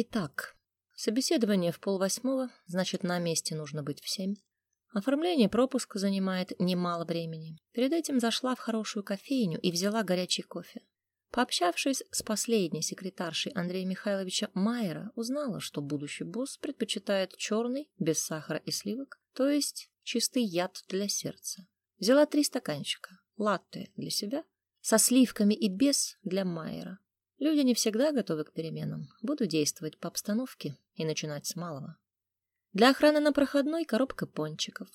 Итак, собеседование в полвосьмого, значит, на месте нужно быть в семь. Оформление пропуска занимает немало времени. Перед этим зашла в хорошую кофейню и взяла горячий кофе. Пообщавшись с последней секретаршей Андрея Михайловича Майера, узнала, что будущий босс предпочитает черный, без сахара и сливок, то есть чистый яд для сердца. Взяла три стаканчика, латте для себя, со сливками и без для Майера. Люди не всегда готовы к переменам. Буду действовать по обстановке и начинать с малого. Для охраны на проходной коробка пончиков.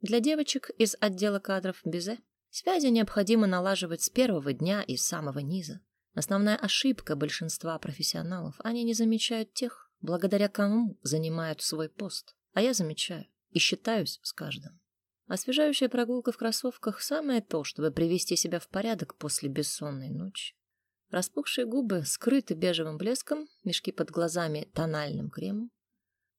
Для девочек из отдела кадров Безе связи необходимо налаживать с первого дня и с самого низа. Основная ошибка большинства профессионалов – они не замечают тех, благодаря кому занимают свой пост. А я замечаю и считаюсь с каждым. Освежающая прогулка в кроссовках – самое то, чтобы привести себя в порядок после бессонной ночи. Распухшие губы скрыты бежевым блеском, мешки под глазами тональным кремом.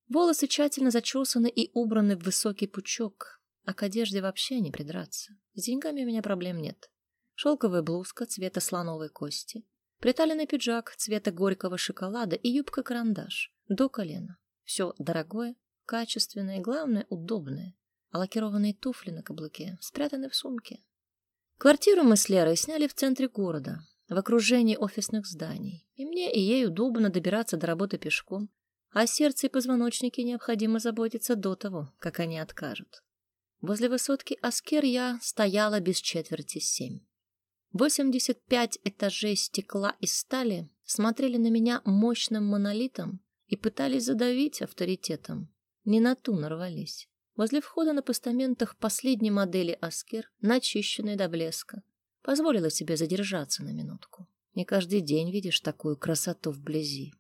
Волосы тщательно зачесаны и убраны в высокий пучок, а к одежде вообще не придраться. С деньгами у меня проблем нет. Шелковая блузка цвета слоновой кости, приталенный пиджак цвета горького шоколада и юбка-карандаш до колена. Все дорогое, качественное и, главное, удобное. А лакированные туфли на каблуке спрятаны в сумке. Квартиру мы с Лерой сняли в центре города, в окружении офисных зданий. И мне и ей удобно добираться до работы пешком, о сердце и позвоночнике необходимо заботиться до того, как они откажут. Возле высотки Аскер я стояла без четверти семь. Восемьдесят пять этажей стекла и стали смотрели на меня мощным монолитом и пытались задавить авторитетом. Не на ту нарвались. Возле входа на постаментах последней модели Аскер, начищенной до блеска, позволила себе задержаться на минутку. Не каждый день видишь такую красоту вблизи.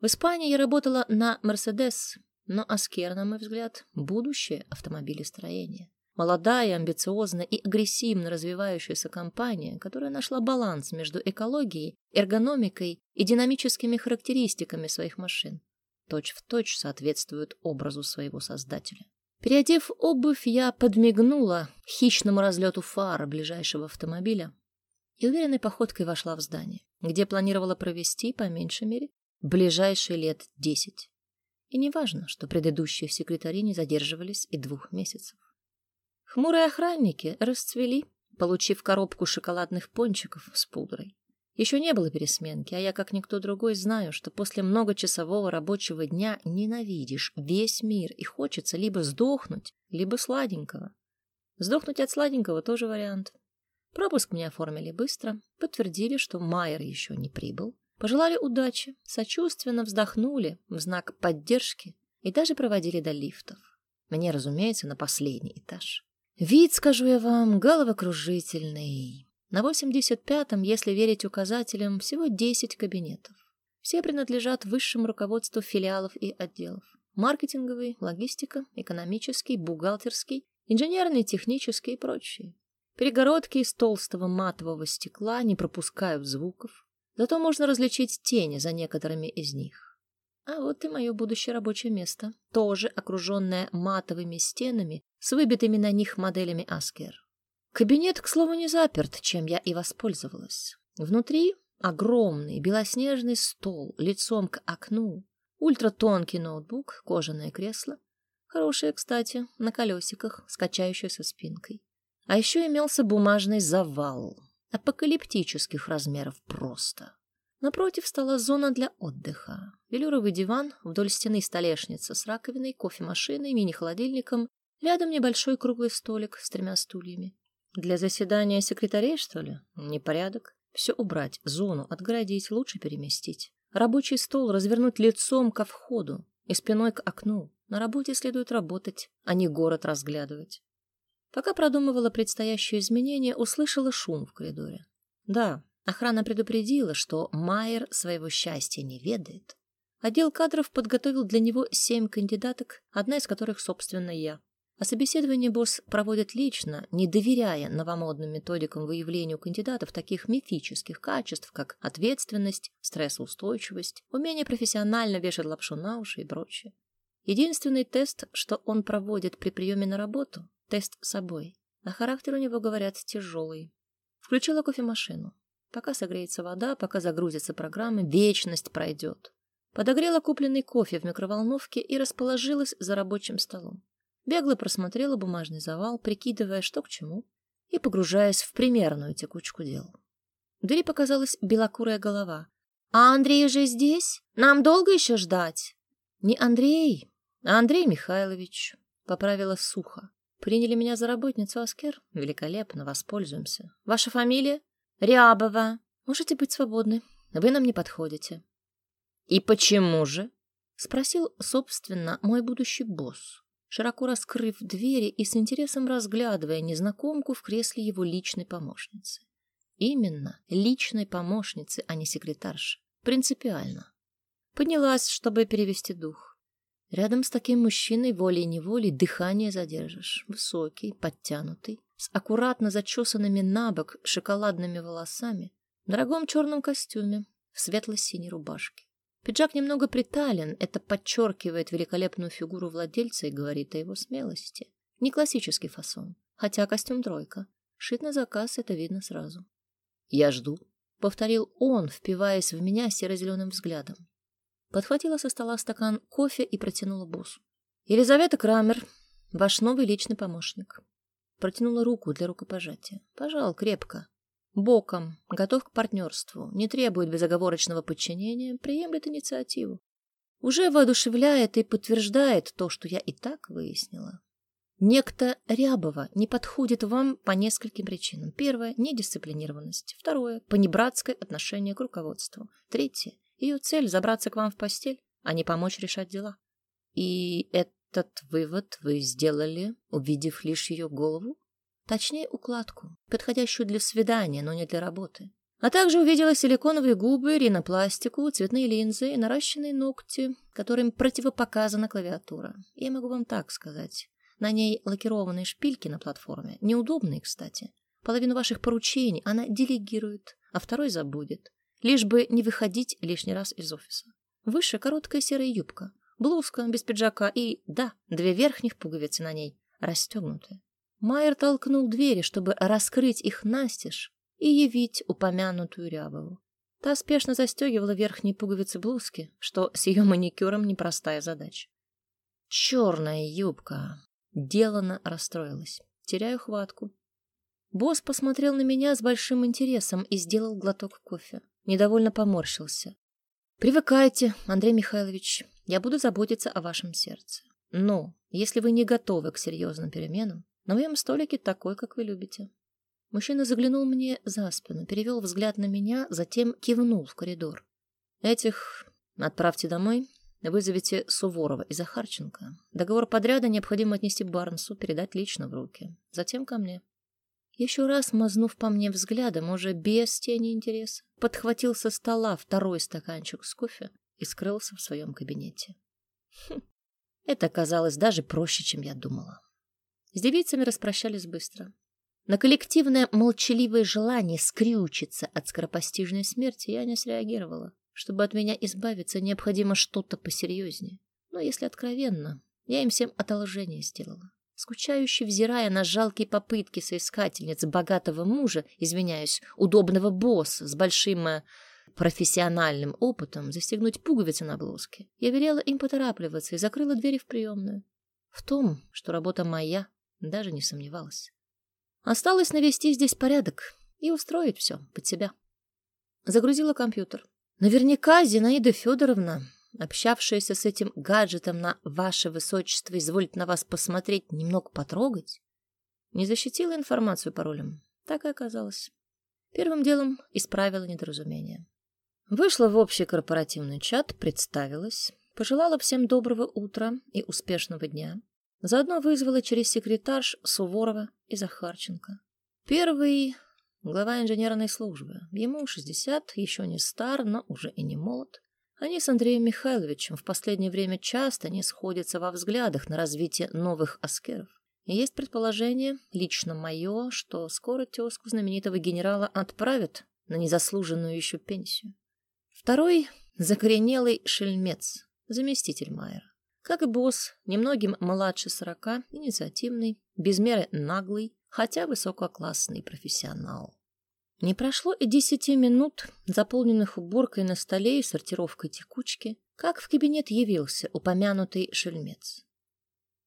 В Испании я работала на «Мерседес», но Аскер, на мой взгляд, будущее автомобилестроения. Молодая, амбициозная и агрессивно развивающаяся компания, которая нашла баланс между экологией, эргономикой и динамическими характеристиками своих машин. Точь в точь соответствует образу своего создателя. Переодев обувь, я подмигнула хищному разлету фара ближайшего автомобиля и уверенной походкой вошла в здание, где планировала провести, по меньшей мере, ближайшие лет десять. И не важно, что предыдущие секретари не задерживались и двух месяцев. Хмурые охранники расцвели, получив коробку шоколадных пончиков с пудрой. Еще не было пересменки, а я, как никто другой, знаю, что после многочасового рабочего дня ненавидишь весь мир и хочется либо сдохнуть, либо сладенького. Сдохнуть от сладенького тоже вариант. Пропуск мне оформили быстро, подтвердили, что Майер еще не прибыл, Пожелали удачи, сочувственно вздохнули в знак поддержки и даже проводили до лифтов. Мне, разумеется, на последний этаж. Вид, скажу я вам, головокружительный. На 85-м, если верить указателям, всего 10 кабинетов. Все принадлежат высшему руководству филиалов и отделов. Маркетинговый, логистика, экономический, бухгалтерский, инженерный, технический и прочие. Перегородки из толстого матового стекла не пропускают звуков. Зато можно различить тени за некоторыми из них. А вот и мое будущее рабочее место, тоже окруженное матовыми стенами с выбитыми на них моделями Аскер. Кабинет, к слову, не заперт, чем я и воспользовалась. Внутри огромный белоснежный стол лицом к окну, ультратонкий ноутбук, кожаное кресло, хорошее, кстати, на колесиках, скачающееся спинкой. А еще имелся бумажный завал, апокалиптических размеров просто. Напротив стола зона для отдыха. Велюровый диван, вдоль стены столешница с раковиной, кофемашиной, мини-холодильником, рядом небольшой круглый столик с тремя стульями. Для заседания секретарей, что ли? Непорядок. Все убрать, зону отгородить, лучше переместить. Рабочий стол развернуть лицом ко входу и спиной к окну. На работе следует работать, а не город разглядывать. Пока продумывала предстоящие изменения, услышала шум в коридоре. Да, охрана предупредила, что Майер своего счастья не ведает. Отдел кадров подготовил для него семь кандидаток, одна из которых, собственно, я. А собеседование босс проводит лично, не доверяя новомодным методикам выявлению кандидатов таких мифических качеств, как ответственность, стрессоустойчивость, умение профессионально вешать лапшу на уши и прочее. Единственный тест, что он проводит при приеме на работу, Тест собой. А характер у него, говорят, тяжелый. Включила кофемашину. Пока согреется вода, пока загрузится программа, вечность пройдет. Подогрела купленный кофе в микроволновке и расположилась за рабочим столом. Бегло просмотрела бумажный завал, прикидывая, что к чему, и погружаясь в примерную текучку дел. В показалась белокурая голова. «А Андрей уже здесь? Нам долго еще ждать?» «Не Андрей, а Андрей Михайлович», — поправила сухо. «Приняли меня за работницу Аскер? Великолепно, воспользуемся. Ваша фамилия?» «Рябова. Можете быть свободны. Вы нам не подходите». «И почему же?» — спросил, собственно, мой будущий босс, широко раскрыв двери и с интересом разглядывая незнакомку в кресле его личной помощницы. Именно личной помощницы, а не секретарши. Принципиально. Поднялась, чтобы перевести дух. Рядом с таким мужчиной волей-неволей дыхание задержишь. Высокий, подтянутый, с аккуратно зачесанными на бок шоколадными волосами, в дорогом черном костюме, в светло-синей рубашке. Пиджак немного притален, это подчеркивает великолепную фигуру владельца и говорит о его смелости. Не классический фасон, хотя костюм тройка. Шит на заказ, это видно сразу. «Я жду», — повторил он, впиваясь в меня серо-зеленым взглядом. Подхватила со стола стакан кофе и протянула боссу. «Елизавета Крамер, ваш новый личный помощник». Протянула руку для рукопожатия. Пожал крепко. Боком, готов к партнерству, не требует безоговорочного подчинения, приемлет инициативу. Уже воодушевляет и подтверждает то, что я и так выяснила. Некто Рябова не подходит вам по нескольким причинам. Первое – недисциплинированность. Второе – понебратское отношение к руководству. Третье – ее цель – забраться к вам в постель, а не помочь решать дела. И этот вывод вы сделали, увидев лишь ее голову? Точнее, укладку, подходящую для свидания, но не для работы. А также увидела силиконовые губы, ринопластику, цветные линзы и наращенные ногти, которым противопоказана клавиатура. Я могу вам так сказать. На ней лакированные шпильки на платформе. Неудобные, кстати. Половину ваших поручений она делегирует, а второй забудет. Лишь бы не выходить лишний раз из офиса. Выше короткая серая юбка, блузка без пиджака и, да, две верхних пуговицы на ней, расстегнутые. Майер толкнул двери, чтобы раскрыть их настежь и явить упомянутую Рябову. Та спешно застегивала верхние пуговицы блузки, что с ее маникюром непростая задача. Черная юбка, Делано расстроилась. Теряю хватку. Босс посмотрел на меня с большим интересом и сделал глоток кофе. Недовольно поморщился. «Привыкайте, Андрей Михайлович. Я буду заботиться о вашем сердце. Но, если вы не готовы к серьезным переменам, на моем столике такой, как вы любите». Мужчина заглянул мне за спину, перевел взгляд на меня, затем кивнул в коридор. «Этих отправьте домой, Вызовите Суворова и Захарченко. Договор подряда необходимо отнести Барнсу, передать лично в руки. Затем ко мне. Еще раз мазнув по мне взглядом, уже без тени интереса, подхватил со стола второй стаканчик с кофе и скрылся в своем кабинете. Хм, это оказалось даже проще, чем я думала. С девицами распрощались быстро. На коллективное молчаливое желание скрючиться от скоропостижной смерти я не среагировала. Чтобы от меня избавиться, необходимо что-то посерьезнее. Но если откровенно, я им всем одолжение сделала. Скучающе взирая на жалкие попытки соискательниц богатого мужа, извиняюсь, удобного босса с большим э, профессиональным опытом застегнуть пуговицы на блузке, я велела им поторапливаться и закрыла двери в приемную. В том, что работа моя, даже не сомневалась. Осталось навести здесь порядок и устроить все под себя. Загрузила компьютер. Наверняка Зинаида Федоровна, общавшаяся с этим гаджетом на «Ваше Высочество, изволит на вас посмотреть, немного потрогать», не защитила информацию паролем. Так и оказалось. Первым делом исправила недоразумение. Вышла в общий корпоративный чат, представилась, пожелала всем доброго утра и успешного дня. Заодно вызвала через секретарш Суворова и Захарченко. Первый глава инженерной службы. Ему 60, еще не стар, но уже и не молод. Они с Андреем Михайловичем в последнее время часто не сходятся во взглядах на развитие новых аскеров. Есть предположение, лично мое, что скоро тезку знаменитого генерала отправят на незаслуженную еще пенсию. Второй — закоренелый шельмец, заместитель Майера. Как босс, немногим младше сорока, инициативный, без меры наглый, хотя высококлассный профессионал. Не прошло и десяти минут, заполненных уборкой на столе и сортировкой текучки, как в кабинет явился упомянутый шельмец.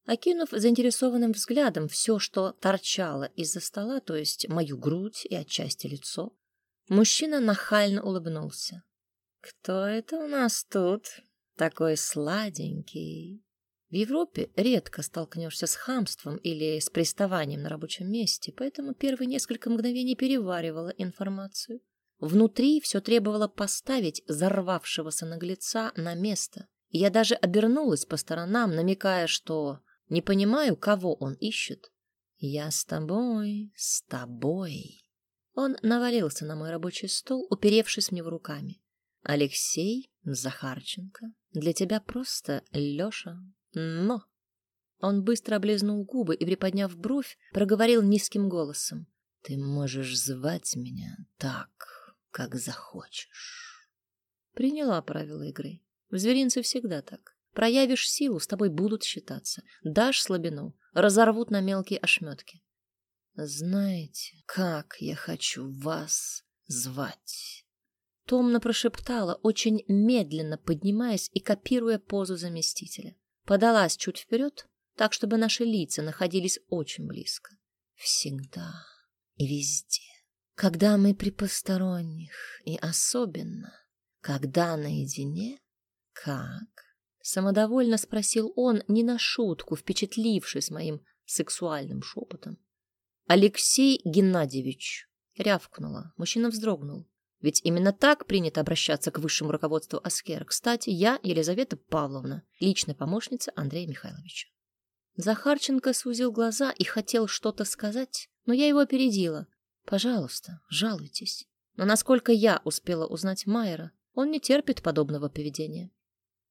Окинув заинтересованным взглядом все, что торчало из-за стола, то есть мою грудь и отчасти лицо, мужчина нахально улыбнулся. «Кто это у нас тут? Такой сладенький?» В Европе редко столкнешься с хамством или с приставанием на рабочем месте, поэтому первые несколько мгновений переваривала информацию. Внутри все требовало поставить взорвавшегося наглеца на место. Я даже обернулась по сторонам, намекая, что не понимаю, кого он ищет. «Я с тобой, с тобой». Он навалился на мой рабочий стол, уперевшись в руками. «Алексей Захарченко, для тебя просто Леша но... Он быстро облизнул губы и, приподняв бровь, проговорил низким голосом. «Ты можешь звать меня так, как захочешь». Приняла правила игры. В зверинце всегда так. Проявишь силу, с тобой будут считаться. Дашь слабину, разорвут на мелкие ошметки. Знаете, как я хочу вас звать? Томно прошептала, очень медленно поднимаясь и копируя позу заместителя подалась чуть вперед, так, чтобы наши лица находились очень близко. Всегда и везде. Когда мы при посторонних, и особенно, когда наедине, как? Самодовольно спросил он, не на шутку, впечатлившись моим сексуальным шепотом. Алексей Геннадьевич рявкнула. Мужчина вздрогнул. Ведь именно так принято обращаться к высшему руководству Аскера. Кстати, я Елизавета Павловна, личная помощница Андрея Михайловича. Захарченко сузил глаза и хотел что-то сказать, но я его опередила. Пожалуйста, жалуйтесь. Но насколько я успела узнать Майера, он не терпит подобного поведения.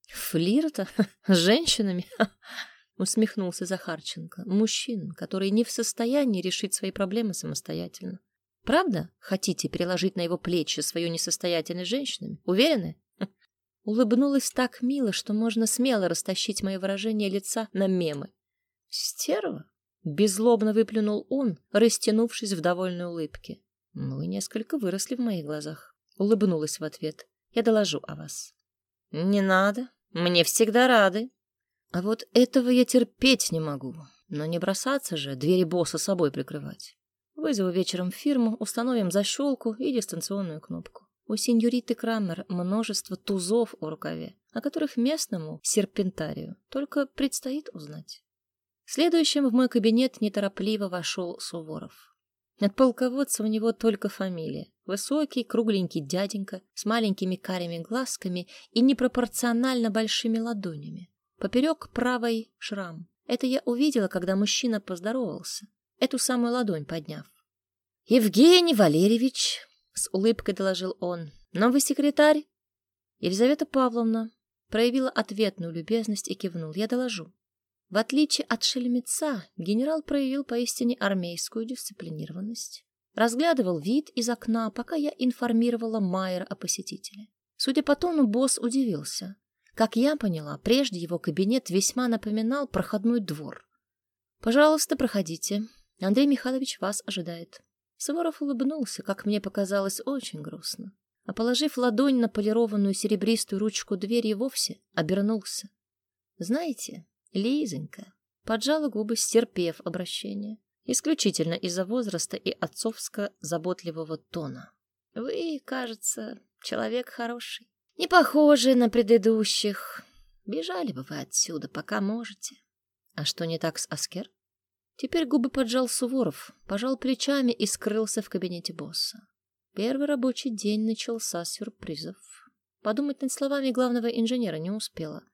Флирта с женщинами? Усмехнулся Захарченко. Мужчин, которые не в состоянии решить свои проблемы самостоятельно. Правда хотите переложить на его плечи свою несостоятельность женщинами? Уверены? Улыбнулась так мило, что можно смело растащить мое выражение лица на мемы. Стерва? Беззлобно выплюнул он, растянувшись в довольной улыбке. Вы несколько выросли в моих глазах. Улыбнулась в ответ. Я доложу о вас. Не надо. Мне всегда рады. А вот этого я терпеть не могу. Но не бросаться же, двери босса собой прикрывать. Вызову вечером в фирму, установим защелку и дистанционную кнопку. У сеньориты Крамер множество тузов у рукаве, о которых местному серпентарию только предстоит узнать. Следующим в мой кабинет неторопливо вошел Суворов. От полководца у него только фамилия. Высокий, кругленький дяденька с маленькими карими глазками и непропорционально большими ладонями. Поперек правой шрам. Это я увидела, когда мужчина поздоровался эту самую ладонь подняв. «Евгений Валерьевич», — с улыбкой доложил он, — «новый секретарь?» Елизавета Павловна проявила ответную любезность и кивнул. «Я доложу». В отличие от шельмеца, генерал проявил поистине армейскую дисциплинированность. Разглядывал вид из окна, пока я информировала Майера о посетителе. Судя по тону, босс удивился. Как я поняла, прежде его кабинет весьма напоминал проходной двор. «Пожалуйста, проходите», Андрей Михайлович вас ожидает. Суворов улыбнулся, как мне показалось, очень грустно. А положив ладонь на полированную серебристую ручку двери, вовсе обернулся. Знаете, Лизонька поджала губы, стерпев обращение. Исключительно из-за возраста и отцовско-заботливого тона. Вы, кажется, человек хороший. Не похожий на предыдущих. Бежали бы вы отсюда, пока можете. А что не так с Аскер? Теперь губы поджал Суворов, пожал плечами и скрылся в кабинете босса. Первый рабочий день начался с сюрпризов. Подумать над словами главного инженера не успела.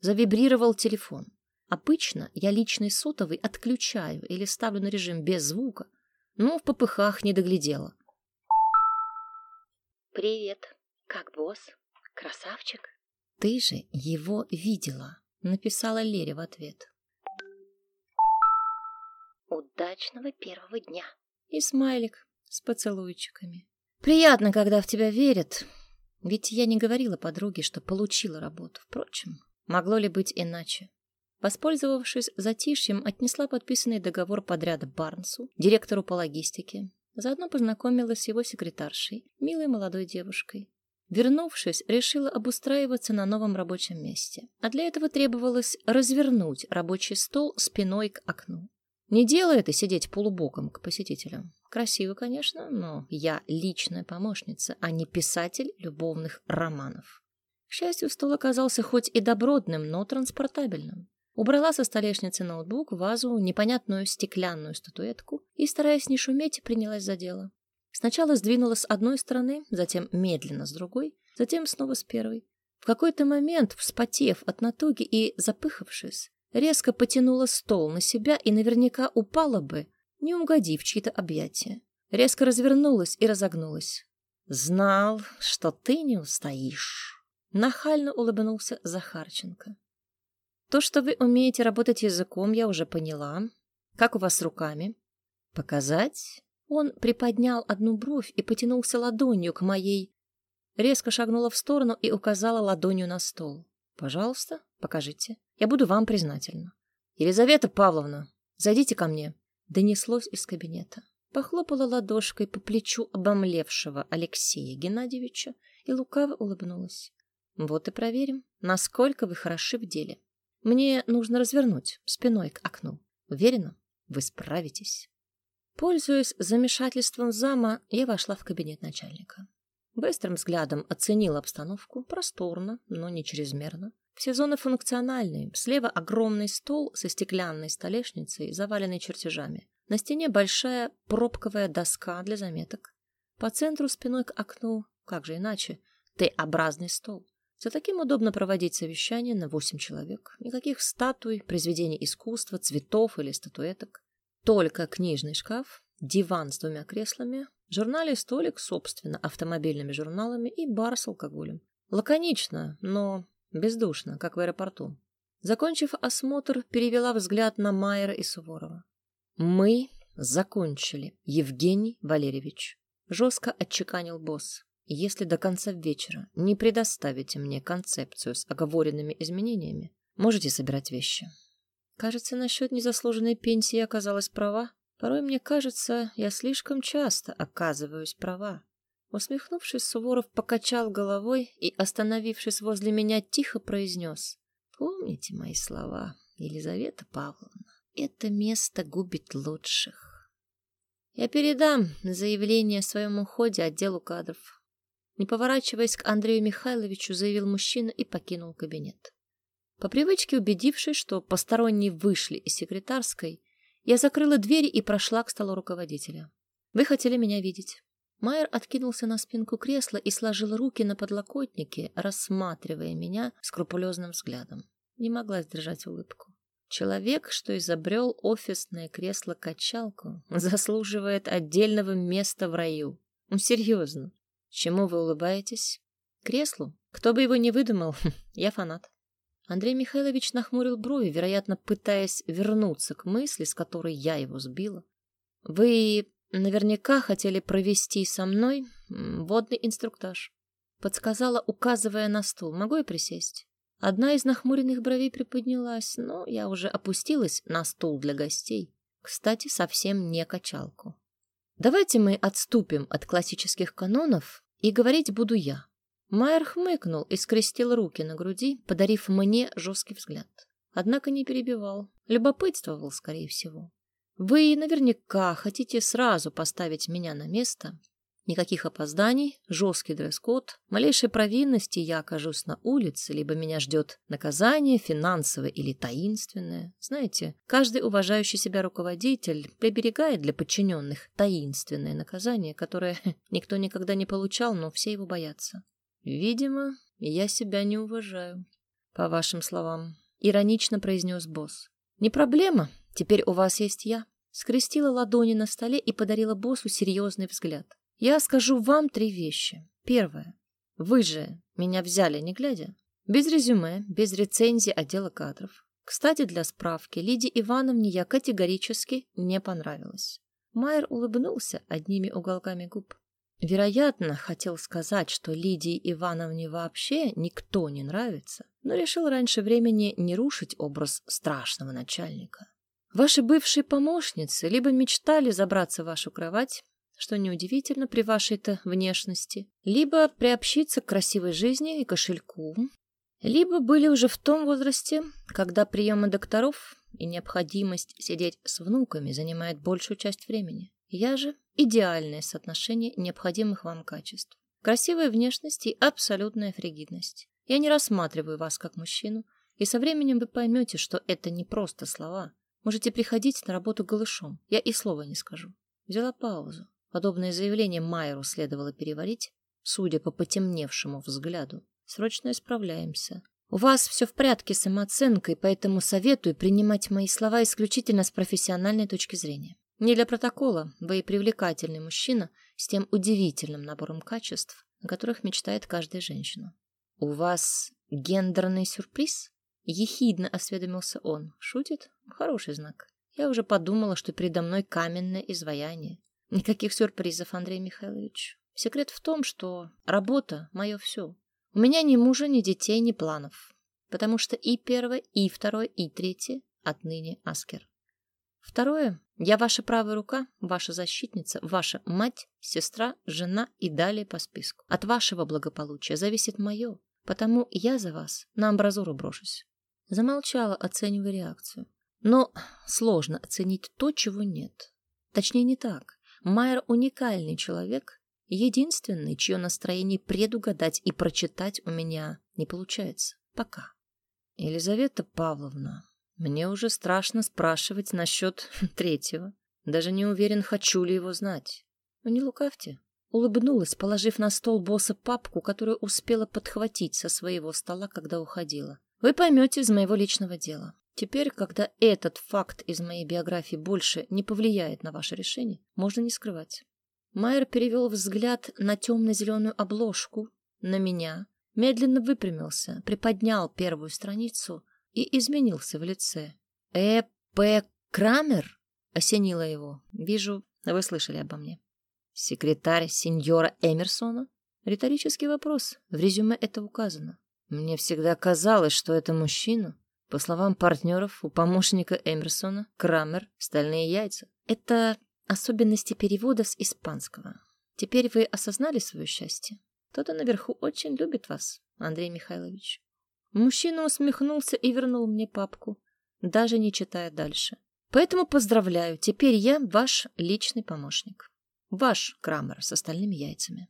Завибрировал телефон. Обычно я личный сотовый отключаю или ставлю на режим без звука, но в попыхах не доглядела. «Привет. Как босс? Красавчик?» «Ты же его видела», — написала Лере в ответ. Удачного первого дня. И смайлик с поцелуйчиками. Приятно, когда в тебя верят. Ведь я не говорила подруге, что получила работу. Впрочем, могло ли быть иначе? Воспользовавшись затишьем, отнесла подписанный договор подряда Барнсу, директору по логистике. Заодно познакомилась с его секретаршей, милой молодой девушкой. Вернувшись, решила обустраиваться на новом рабочем месте, а для этого требовалось развернуть рабочий стол спиной к окну. Не дело это сидеть полубоком к посетителям. Красиво, конечно, но я личная помощница, а не писатель любовных романов. К счастью, стол оказался хоть и добротным, но транспортабельным. Убрала со столешницы ноутбук, вазу, непонятную стеклянную статуэтку и, стараясь не шуметь, принялась за дело. Сначала сдвинула с одной стороны, затем медленно с другой, затем снова с первой. В какой-то момент, вспотев от натуги и запыхавшись, резко потянула стол на себя и наверняка упала бы, не угодив чьи-то объятия. Резко развернулась и разогнулась. «Знал, что ты не устоишь», — нахально улыбнулся Захарченко. То, что вы умеете работать языком, я уже поняла. Как у вас с руками? Показать? Он приподнял одну бровь и потянулся ладонью к моей. Резко шагнула в сторону и указала ладонью на стол. Пожалуйста, покажите. Я буду вам признательна. Елизавета Павловна, зайдите ко мне. Донеслось из кабинета. Похлопала ладошкой по плечу обомлевшего Алексея Геннадьевича и лукаво улыбнулась. Вот и проверим, насколько вы хороши в деле. Мне нужно развернуть спиной к окну. Уверена, вы справитесь. Пользуясь замешательством зама, я вошла в кабинет начальника. Быстрым взглядом оценила обстановку, просторно, но не чрезмерно. Все зоны функциональные. Слева огромный стол со стеклянной столешницей, заваленной чертежами. На стене большая пробковая доска для заметок. По центру спиной к окну, как же иначе, Т-образный стол. За таким удобно проводить совещание на восемь человек. Никаких статуй, произведений искусства, цветов или статуэток. Только книжный шкаф, диван с двумя креслами, журнальный столик, собственно, автомобильными журналами и бар с алкоголем. Лаконично, но бездушно, как в аэропорту. Закончив осмотр, перевела взгляд на Майера и Суворова. «Мы закончили, Евгений Валерьевич», — жестко отчеканил босс. Если до конца вечера не предоставите мне концепцию с оговоренными изменениями, можете собирать вещи. Кажется, насчет незаслуженной пенсии оказалась права. Порой мне кажется, я слишком часто оказываюсь права. Усмехнувшись, Суворов покачал головой и, остановившись возле меня, тихо произнес. «Помните мои слова, Елизавета Павловна, это место губит лучших. Я передам заявление о своем уходе отделу кадров. Не поворачиваясь к Андрею Михайловичу, заявил мужчина и покинул кабинет. По привычке убедившись, что посторонние вышли из секретарской, я закрыла двери и прошла к столу руководителя. Вы хотели меня видеть. Майер откинулся на спинку кресла и сложил руки на подлокотнике, рассматривая меня скрупулезным взглядом. Не могла сдержать улыбку. Человек, что изобрел офисное кресло-качалку, заслуживает отдельного места в раю. Ну, серьезно. Чему вы улыбаетесь? Креслу? Кто бы его не выдумал, я фанат. Андрей Михайлович нахмурил брови, вероятно, пытаясь вернуться к мысли, с которой я его сбила. Вы наверняка хотели провести со мной водный инструктаж. Подсказала, указывая на стул. Могу я присесть? Одна из нахмуренных бровей приподнялась, но я уже опустилась на стул для гостей. Кстати, совсем не качалку. Давайте мы отступим от классических канонов и говорить буду я. Майер хмыкнул и скрестил руки на груди, подарив мне жесткий взгляд. Однако не перебивал, любопытствовал, скорее всего. Вы наверняка хотите сразу поставить меня на место Никаких опозданий, жесткий дресс-код, малейшей провинности я окажусь на улице, либо меня ждет наказание, финансовое или таинственное. Знаете, каждый уважающий себя руководитель приберегает для подчиненных таинственное наказание, которое никто никогда не получал, но все его боятся. Видимо, я себя не уважаю, по вашим словам, иронично произнес босс. Не проблема, теперь у вас есть я. Скрестила ладони на столе и подарила боссу серьезный взгляд. Я скажу вам три вещи. Первое. Вы же меня взяли, не глядя. Без резюме, без рецензии отдела кадров. Кстати, для справки, Лидии Ивановне я категорически не понравилась. Майер улыбнулся одними уголками губ. Вероятно, хотел сказать, что Лидии Ивановне вообще никто не нравится, но решил раньше времени не рушить образ страшного начальника. Ваши бывшие помощницы либо мечтали забраться в вашу кровать, что неудивительно при вашей-то внешности, либо приобщиться к красивой жизни и кошельку, либо были уже в том возрасте, когда приемы докторов и необходимость сидеть с внуками занимает большую часть времени. Я же идеальное соотношение необходимых вам качеств. Красивая внешность и абсолютная фригидность. Я не рассматриваю вас как мужчину, и со временем вы поймете, что это не просто слова. Можете приходить на работу голышом, я и слова не скажу. Взяла паузу. Подобное заявление Майеру следовало переварить, судя по потемневшему взгляду. Срочно исправляемся. У вас все в порядке с самооценкой, поэтому советую принимать мои слова исключительно с профессиональной точки зрения. Не для протокола, вы и привлекательный мужчина с тем удивительным набором качеств, о которых мечтает каждая женщина. У вас гендерный сюрприз? Ехидно осведомился он. Шутит? Хороший знак. Я уже подумала, что передо мной каменное изваяние. Никаких сюрпризов, Андрей Михайлович. Секрет в том, что работа — мое все. У меня ни мужа, ни детей, ни планов. Потому что и первое, и второе, и третье отныне Аскер. Второе. Я ваша правая рука, ваша защитница, ваша мать, сестра, жена и далее по списку. От вашего благополучия зависит мое, потому я за вас на амбразуру брошусь. Замолчала, оценивая реакцию. Но сложно оценить то, чего нет. Точнее, не так. Майер уникальный человек, Единственный, чье настроение предугадать и прочитать у меня не получается. Пока. Елизавета Павловна, мне уже страшно спрашивать насчет третьего. Даже не уверен, хочу ли его знать. Но не лукавьте. Улыбнулась, положив на стол босса папку, которую успела подхватить со своего стола, когда уходила. Вы поймете из моего личного дела. Теперь, когда этот факт из моей биографии больше не повлияет на ваше решение, можно не скрывать. Майер перевел взгляд на темно-зеленую обложку, на меня, медленно выпрямился, приподнял первую страницу и изменился в лице. «Э. П. Крамер?» — осенило его. «Вижу, вы слышали обо мне». «Секретарь сеньора Эмерсона?» Риторический вопрос. В резюме это указано. Мне всегда казалось, что это мужчина. По словам партнеров, у помощника Эмерсона Крамер — стальные яйца. Это Особенности перевода с испанского. Теперь вы осознали свое счастье? Кто-то наверху очень любит вас, Андрей Михайлович. Мужчина усмехнулся и вернул мне папку, даже не читая дальше. Поэтому поздравляю, теперь я ваш личный помощник. Ваш Крамер с остальными яйцами.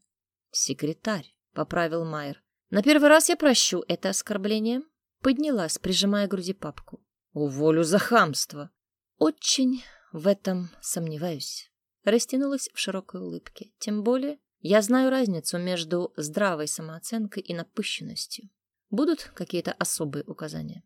Секретарь, поправил Майер. На первый раз я прощу это оскорбление. Поднялась, прижимая к груди папку. Уволю за хамство. Очень в этом сомневаюсь. Растянулась в широкой улыбке. Тем более, я знаю разницу между здравой самооценкой и напыщенностью. Будут какие-то особые указания?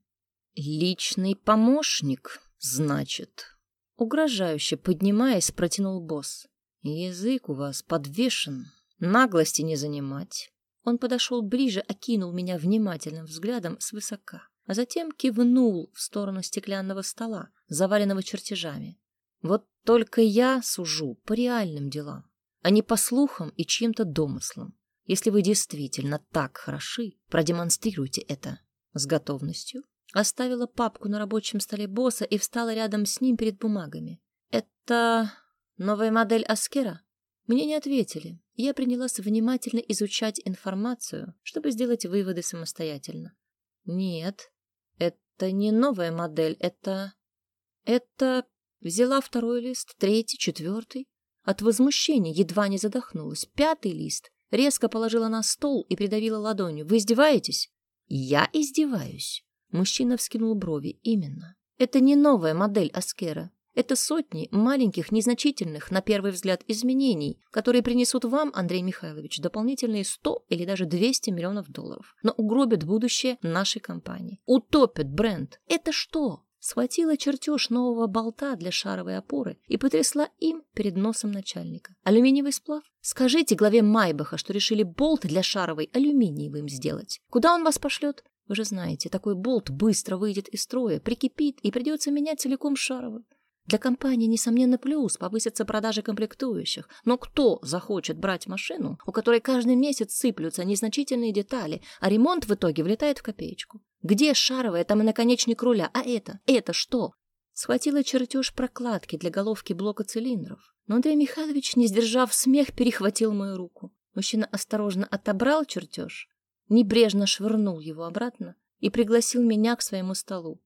Личный помощник, значит. Угрожающе поднимаясь, протянул босс. Язык у вас подвешен. Наглости не занимать. Он подошел ближе, окинул меня внимательным взглядом свысока, а затем кивнул в сторону стеклянного стола, заваленного чертежами. Вот только я сужу по реальным делам, а не по слухам и чьим-то домыслам. Если вы действительно так хороши, продемонстрируйте это с готовностью. Оставила папку на рабочем столе босса и встала рядом с ним перед бумагами. Это новая модель Аскера? Мне не ответили, я принялась внимательно изучать информацию, чтобы сделать выводы самостоятельно. Нет, это не новая модель, это... Это Взяла второй лист, третий, четвертый. От возмущения едва не задохнулась. Пятый лист резко положила на стол и придавила ладонью. «Вы издеваетесь?» «Я издеваюсь». Мужчина вскинул брови. «Именно. Это не новая модель Аскера. Это сотни маленьких, незначительных, на первый взгляд, изменений, которые принесут вам, Андрей Михайлович, дополнительные 100 или даже 200 миллионов долларов, но угробят будущее нашей компании. Утопят бренд. Это что? Схватила чертеж нового болта для шаровой опоры и потрясла им перед носом начальника. Алюминиевый сплав? Скажите главе Майбаха, что решили болт для шаровой алюминиевым сделать. Куда он вас пошлет? Вы же знаете, такой болт быстро выйдет из строя, прикипит и придется менять целиком шаровую. Для компании, несомненно, плюс повысятся продажи комплектующих. Но кто захочет брать машину, у которой каждый месяц сыплются незначительные детали, а ремонт в итоге влетает в копеечку? Где шаровая, там и наконечник руля, а это? Это что? Схватила чертеж прокладки для головки блока цилиндров. Но Андрей Михайлович, не сдержав смех, перехватил мою руку. Мужчина осторожно отобрал чертеж, небрежно швырнул его обратно и пригласил меня к своему столу.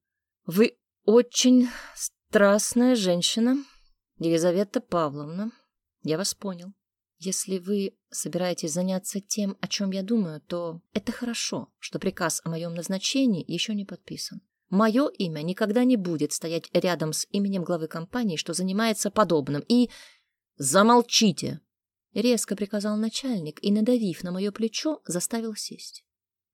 «Вы очень страстная женщина, Елизавета Павловна. Я вас понял. Если вы собираетесь заняться тем, о чем я думаю, то это хорошо, что приказ о моем назначении еще не подписан. Мое имя никогда не будет стоять рядом с именем главы компании, что занимается подобным. И... Замолчите! Резко приказал начальник и, надавив на мое плечо, заставил сесть.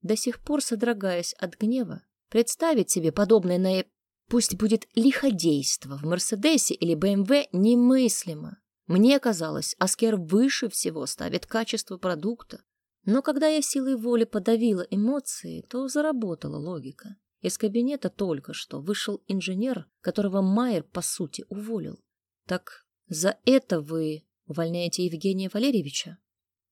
До сих пор, содрогаясь от гнева, представить себе подобное на... Пусть будет лиходейство в Мерседесе или БМВ немыслимо. Мне казалось, Аскер выше всего ставит качество продукта. Но когда я силой воли подавила эмоции, то заработала логика. Из кабинета только что вышел инженер, которого Майер, по сути, уволил. Так за это вы увольняете Евгения Валерьевича?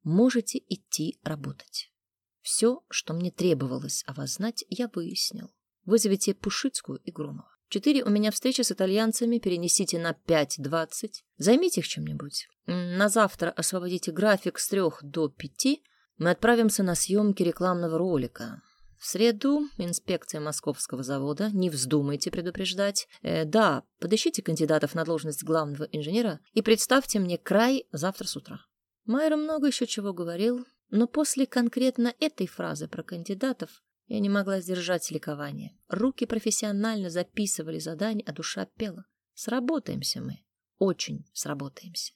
Можете идти работать. Все, что мне требовалось о вас знать, я выяснил. Вызовите Пушицкую и Громова. Четыре у меня встречи с итальянцами, перенесите на пять-двадцать. Займите их чем-нибудь. На завтра освободите график с трех до пяти. Мы отправимся на съемки рекламного ролика. В среду инспекция московского завода. Не вздумайте предупреждать. Э, да, подыщите кандидатов на должность главного инженера и представьте мне край завтра с утра. Майер много еще чего говорил, но после конкретно этой фразы про кандидатов я не могла сдержать ликование. Руки профессионально записывали задание, а душа пела. Сработаемся мы. Очень сработаемся.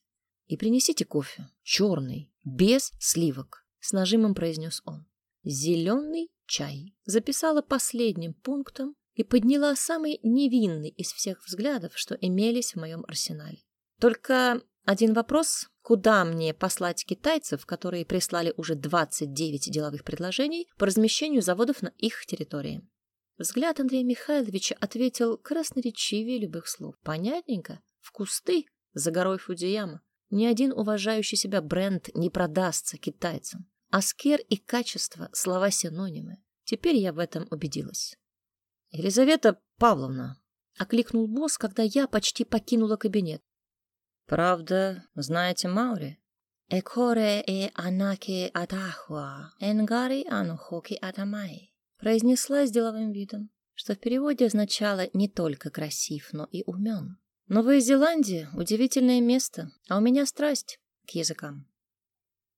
И принесите кофе. Черный, без сливок. С нажимом произнес он. Зеленый чай. Записала последним пунктом и подняла самый невинный из всех взглядов, что имелись в моем арсенале. Только один вопрос, куда мне послать китайцев, которые прислали уже 29 деловых предложений по размещению заводов на их территории? Взгляд Андрея Михайловича ответил красноречивее любых слов. Понятненько, в кусты за горой Фудзияма. Ни один уважающий себя бренд не продастся китайцам. Аскер и качество — слова синонимы. Теперь я в этом убедилась. «Елизавета Павловна», — окликнул босс, когда я почти покинула кабинет. Правда, знаете Маури? Экоре и анаки атахуа, энгари анухоки атамай. Произнесла с деловым видом, что в переводе означало не только красив, но и умен. Новая Зеландия — удивительное место, а у меня страсть к языкам.